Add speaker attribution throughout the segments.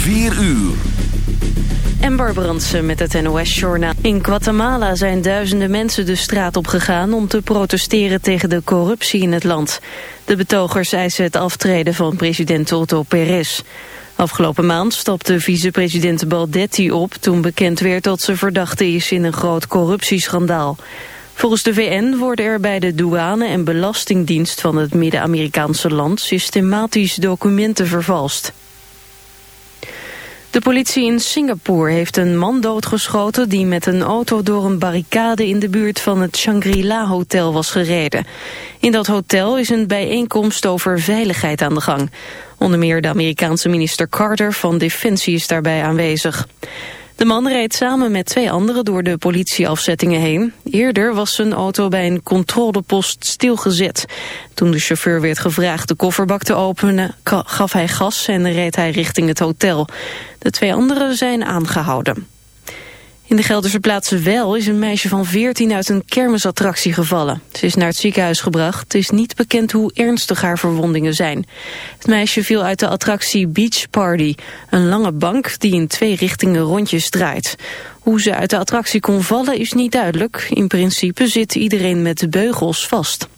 Speaker 1: 4 uur.
Speaker 2: Ember Brandsen met het NOS-journaal. In Guatemala zijn duizenden mensen de straat op gegaan... om te protesteren tegen de corruptie in het land. De betogers eisen het aftreden van president Otto Perez. Afgelopen maand stapte vicepresident Baldetti op... toen bekend werd dat ze verdachte is in een groot corruptieschandaal. Volgens de VN worden er bij de douane en belastingdienst van het Midden-Amerikaanse land systematisch documenten vervalst. De politie in Singapore heeft een man doodgeschoten die met een auto door een barricade in de buurt van het Shangri-La Hotel was gereden. In dat hotel is een bijeenkomst over veiligheid aan de gang. Onder meer de Amerikaanse minister Carter van Defensie is daarbij aanwezig. De man reed samen met twee anderen door de politieafzettingen heen. Eerder was zijn auto bij een controlepost stilgezet. Toen de chauffeur werd gevraagd de kofferbak te openen, gaf hij gas en reed hij richting het hotel. De twee anderen zijn aangehouden. In de Gelderse plaats Wel is een meisje van 14 uit een kermisattractie gevallen. Ze is naar het ziekenhuis gebracht. Het is niet bekend hoe ernstig haar verwondingen zijn. Het meisje viel uit de attractie Beach Party. Een lange bank die in twee richtingen rondjes draait. Hoe ze uit de attractie kon vallen is niet duidelijk. In principe zit iedereen met de beugels vast.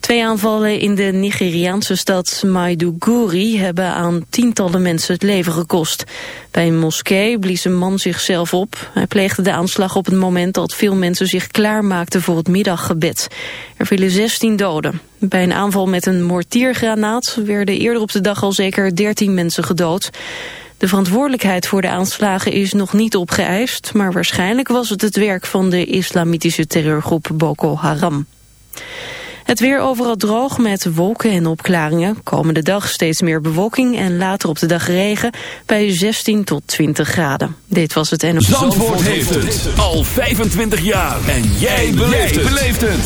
Speaker 2: Twee aanvallen in de Nigeriaanse stad Maiduguri hebben aan tientallen mensen het leven gekost. Bij een moskee blies een man zichzelf op. Hij pleegde de aanslag op het moment dat veel mensen zich klaarmaakten voor het middaggebed. Er vielen 16 doden. Bij een aanval met een mortiergranaat werden eerder op de dag al zeker 13 mensen gedood. De verantwoordelijkheid voor de aanslagen is nog niet opgeëist, maar waarschijnlijk was het het werk van de islamitische terreurgroep Boko Haram. Het weer overal droog met wolken en opklaringen. Komende dag steeds meer bewolking en later op de dag regen bij 16 tot 20 graden. Dit was het en
Speaker 1: Zandvoort, Zandvoort heeft het al 25 jaar. En jij beleeft het.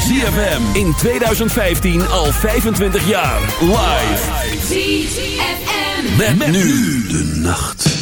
Speaker 1: ZFM in 2015 al 25 jaar. Live. ZFM. Met, met nu de nacht.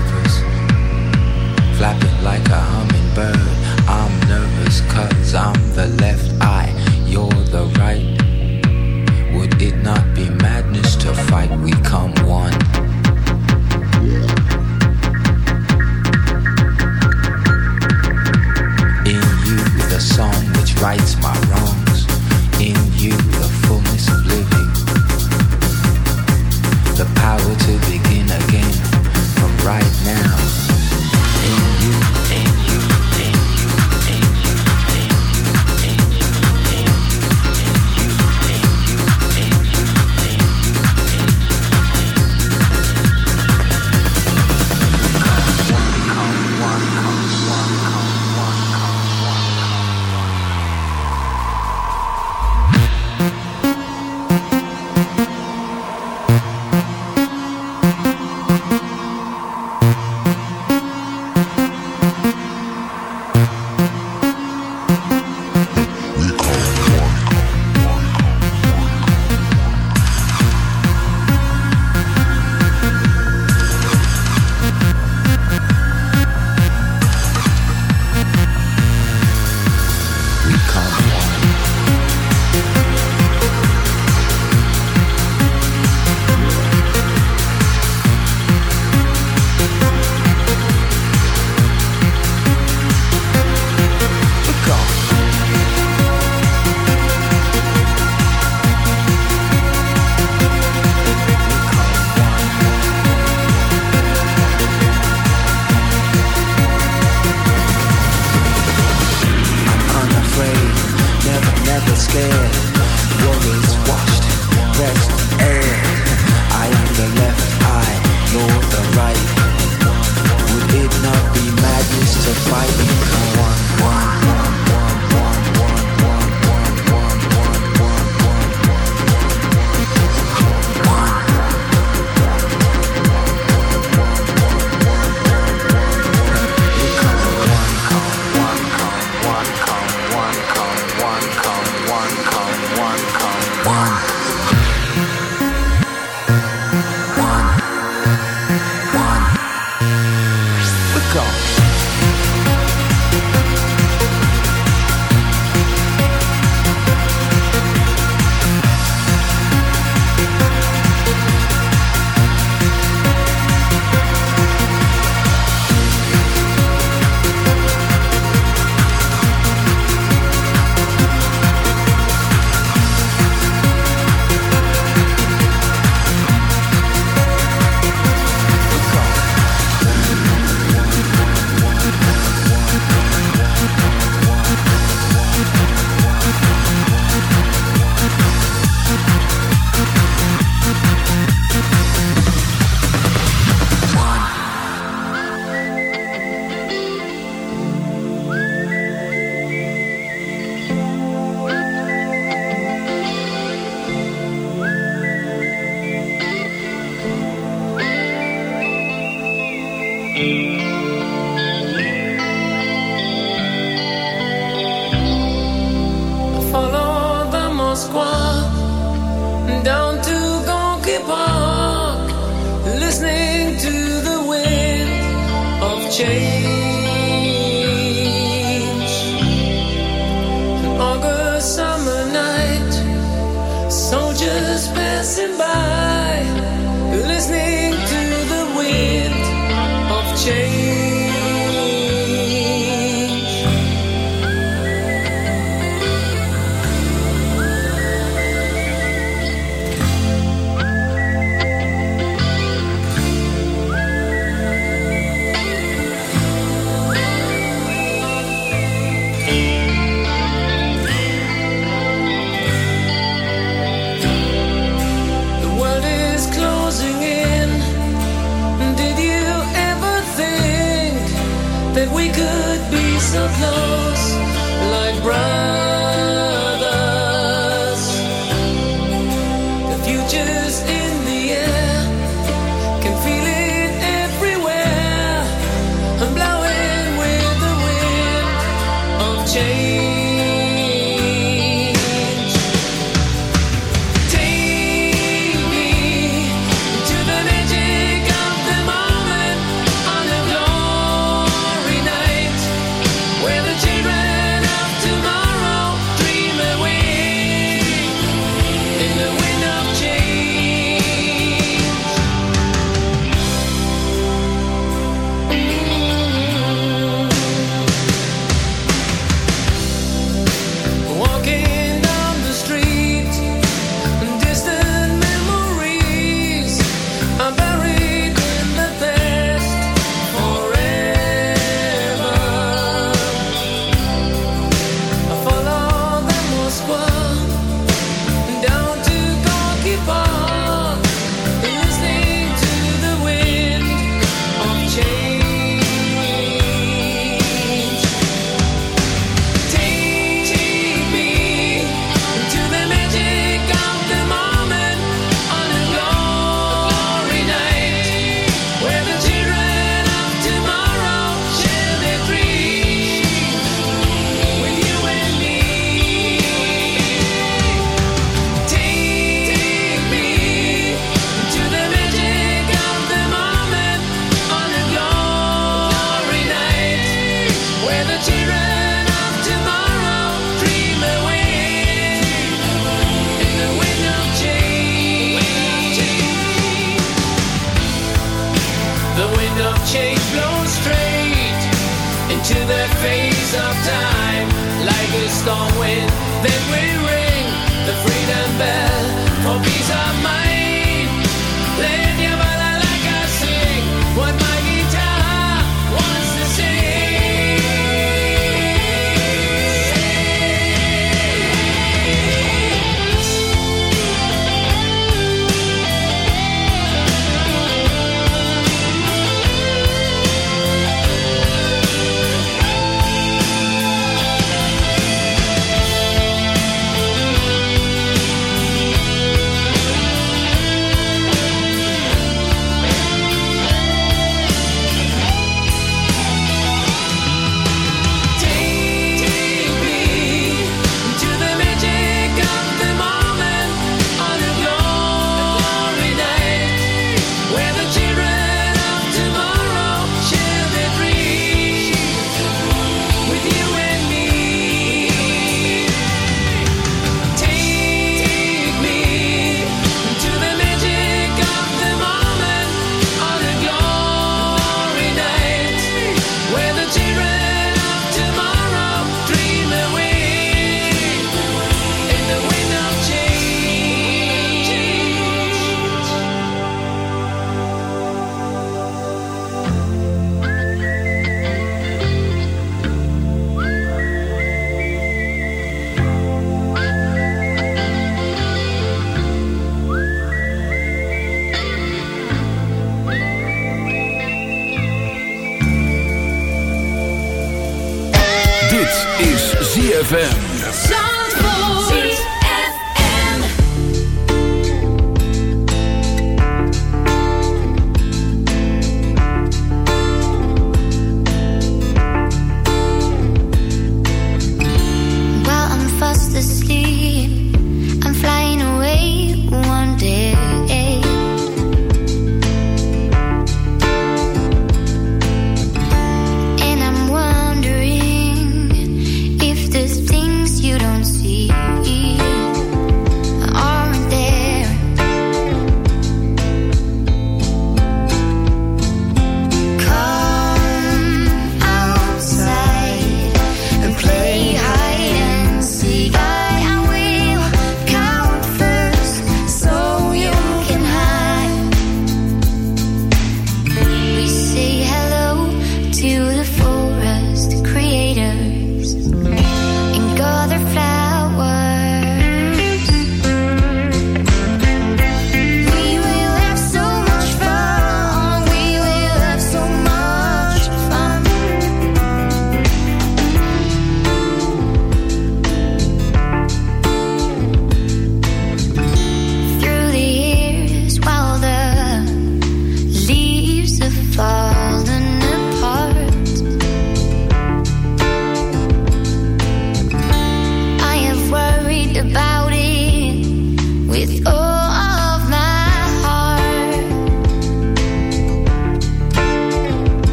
Speaker 3: flapping like a hummingbird. I'm nervous cause I'm the left eye, you're the right. Would it not be madness to fight? We come one. In you, the song which rights my wrongs. In you,